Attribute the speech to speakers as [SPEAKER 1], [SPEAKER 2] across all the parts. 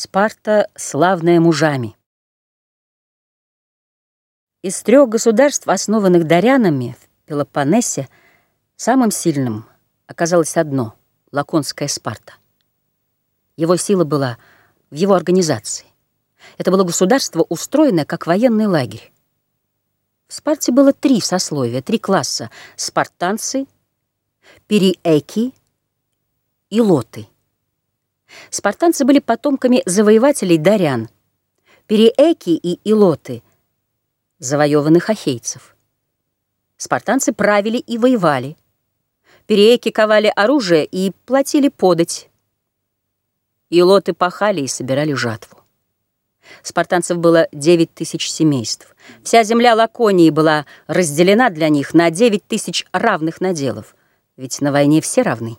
[SPEAKER 1] Спарта, славная мужами. Из трех государств, основанных дарянами в Пелопоннесе, самым сильным оказалось одно — Лаконская Спарта. Его сила была в его организации. Это было государство, устроенное как военный лагерь. В Спарте было три сословия, три класса — спартанцы, периэки и лоты — Спартанцы были потомками завоевателей дарян, переэки и илоты, завоеванных ахейцев. Спартанцы правили и воевали. Переэки ковали оружие и платили подать. Илоты пахали и собирали жатву. Спартанцев было 9 тысяч семейств. Вся земля Лаконии была разделена для них на 9 тысяч равных наделов. Ведь на войне все равны.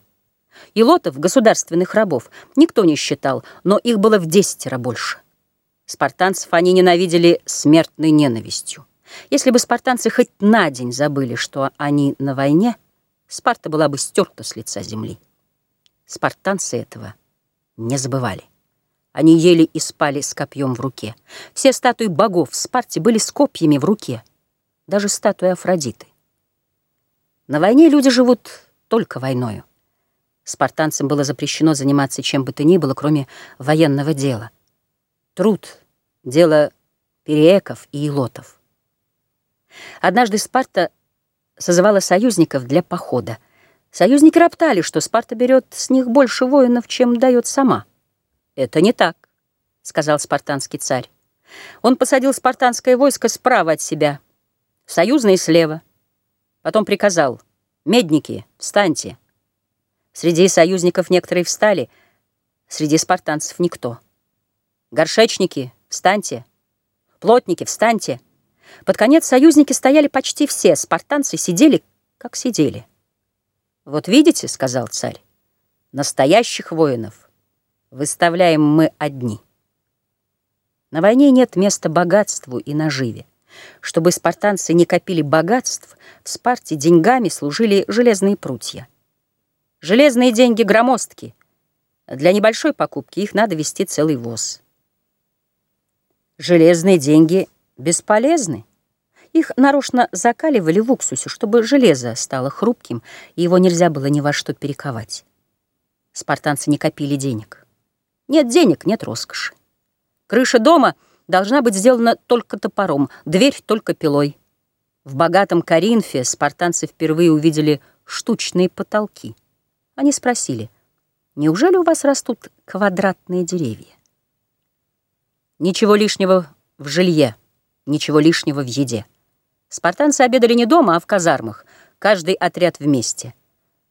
[SPEAKER 1] И лотов, государственных рабов, никто не считал, но их было в десятеро больше. Спартанцев они ненавидели смертной ненавистью. Если бы спартанцы хоть на день забыли, что они на войне, Спарта была бы стерта с лица земли. Спартанцы этого не забывали. Они ели и спали с копьем в руке. Все статуи богов в Спарте были с копьями в руке. Даже статуя Афродиты. На войне люди живут только войною. Спартанцам было запрещено заниматься чем бы то ни было, кроме военного дела. Труд — дело перееков и илотов. Однажды Спарта созывала союзников для похода. Союзники роптали, что Спарта берет с них больше воинов, чем дает сама. «Это не так», — сказал спартанский царь. Он посадил спартанское войско справа от себя, союзные слева. Потом приказал «Медники, встаньте!» Среди союзников некоторые встали, среди спартанцев никто. Горшечники, встаньте! Плотники, встаньте! Под конец союзники стояли почти все, спартанцы сидели, как сидели. «Вот видите, — сказал царь, — настоящих воинов выставляем мы одни. На войне нет места богатству и наживе. Чтобы спартанцы не копили богатств, в Спарте деньгами служили железные прутья. Железные деньги громоздки. Для небольшой покупки их надо вести целый воз. Железные деньги бесполезны. Их нарочно закаливали в уксусе, чтобы железо стало хрупким, и его нельзя было ни во что перековать. Спартанцы не копили денег. Нет денег, нет роскоши. Крыша дома должна быть сделана только топором, дверь только пилой. В богатом Коринфе спартанцы впервые увидели штучные потолки. Они спросили, неужели у вас растут квадратные деревья? Ничего лишнего в жилье, ничего лишнего в еде. Спартанцы обедали не дома, а в казармах, каждый отряд вместе.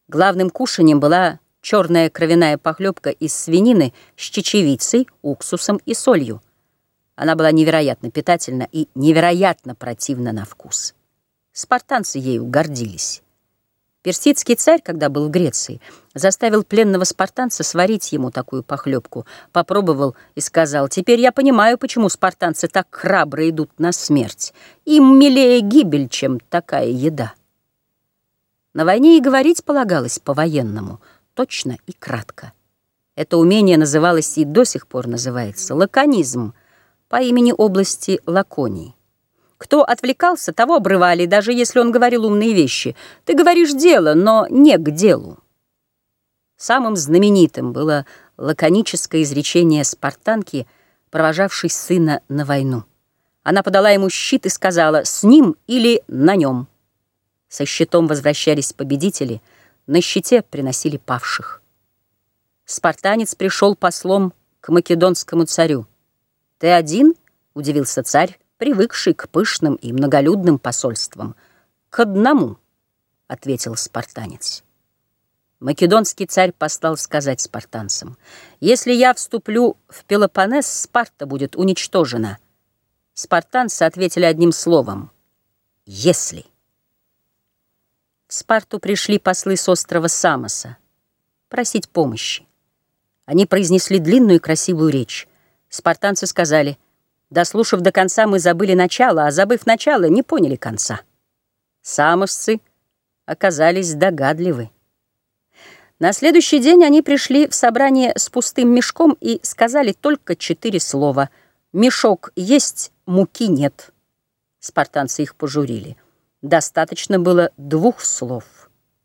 [SPEAKER 1] Главным кушанием была черная кровяная похлебка из свинины с чечевицей, уксусом и солью. Она была невероятно питательна и невероятно противна на вкус. Спартанцы ею гордились. Персидский царь, когда был в Греции, заставил пленного спартанца сварить ему такую похлебку, попробовал и сказал, «Теперь я понимаю, почему спартанцы так храбро идут на смерть. Им милее гибель, чем такая еда». На войне и говорить полагалось по-военному, точно и кратко. Это умение называлось и до сих пор называется лаконизм по имени области Лаконии. Кто отвлекался, того обрывали, даже если он говорил умные вещи. Ты говоришь дело, но не к делу. Самым знаменитым было лаконическое изречение спартанки, провожавшей сына на войну. Она подала ему щит и сказала «с ним или на нем». Со щитом возвращались победители, на щите приносили павших. Спартанец пришел послом к македонскому царю. «Ты один?» — удивился царь привыкший к пышным и многолюдным посольствам. «К одному», — ответил спартанец. Македонский царь послал сказать спартанцам, «Если я вступлю в Пелопоннес, Спарта будет уничтожена». Спартанцы ответили одним словом «Если». В Спарту пришли послы с острова Самоса просить помощи. Они произнесли длинную и красивую речь. Спартанцы сказали — Дослушав до конца, мы забыли начало, а забыв начало, не поняли конца. Самосцы оказались догадливы. На следующий день они пришли в собрание с пустым мешком и сказали только четыре слова. «Мешок есть, муки нет». Спартанцы их пожурили. Достаточно было двух слов.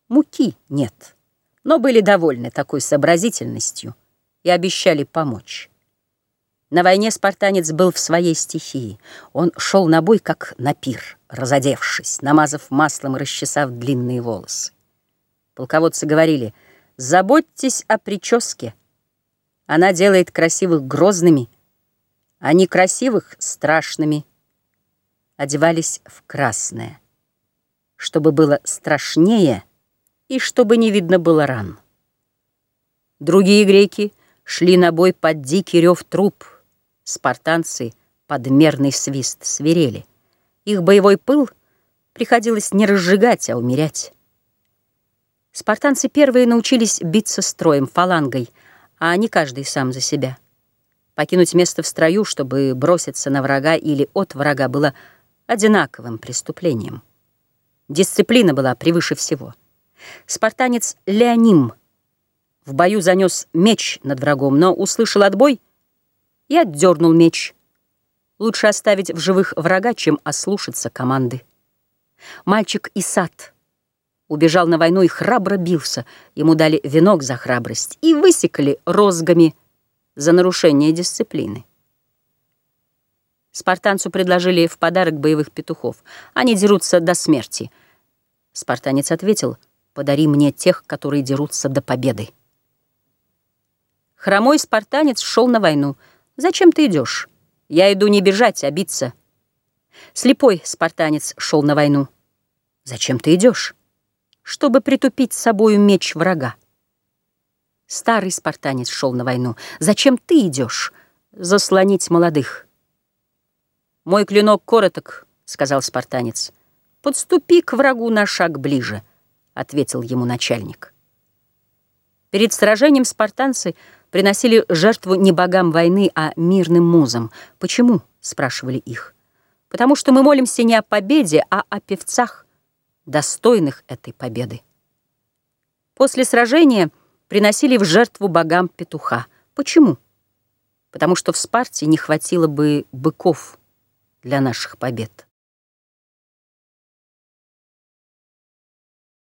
[SPEAKER 1] Муки нет. Но были довольны такой сообразительностью и обещали помочь. На войне спартанец был в своей стихии. Он шел на бой, как на пир, разодевшись, намазав маслом и расчесав длинные волосы. Полководцы говорили, заботьтесь о прическе. Она делает красивых грозными, а некрасивых — страшными. Одевались в красное, чтобы было страшнее и чтобы не видно было ран. Другие греки шли на бой под дикий рев труп. Спартанцы под мерный свист свирели. Их боевой пыл приходилось не разжигать, а умерять. Спартанцы первые научились биться строем, фалангой, а не каждый сам за себя. Покинуть место в строю, чтобы броситься на врага или от врага, было одинаковым преступлением. Дисциплина была превыше всего. Спартанец Леоним в бою занес меч над врагом, но услышал отбой и отдернул меч. Лучше оставить в живых врага, чем ослушаться команды. Мальчик Исат — убежал на войну и храбро бился. Ему дали венок за храбрость и высекли розгами за нарушение дисциплины. Спартанцу предложили в подарок боевых петухов. Они дерутся до смерти. Спартанец ответил, подари мне тех, которые дерутся до победы. Хромой спартанец шел на войну. Зачем ты идешь? Я иду не бежать, а биться. Слепой спартанец шел на войну. Зачем ты идешь? чтобы притупить с собою меч врага. Старый спартанец шел на войну. Зачем ты идешь? Заслонить молодых. Мой клинок короток, сказал спартанец. Подступи к врагу на шаг ближе, ответил ему начальник. Перед сражением спартанцы приносили жертву не богам войны, а мирным музам. Почему? спрашивали их. Потому что мы молимся не о победе, а о певцах достойных этой победы. После сражения приносили в жертву богам петуха. Почему? Потому что в Спарте не хватило бы быков для наших побед.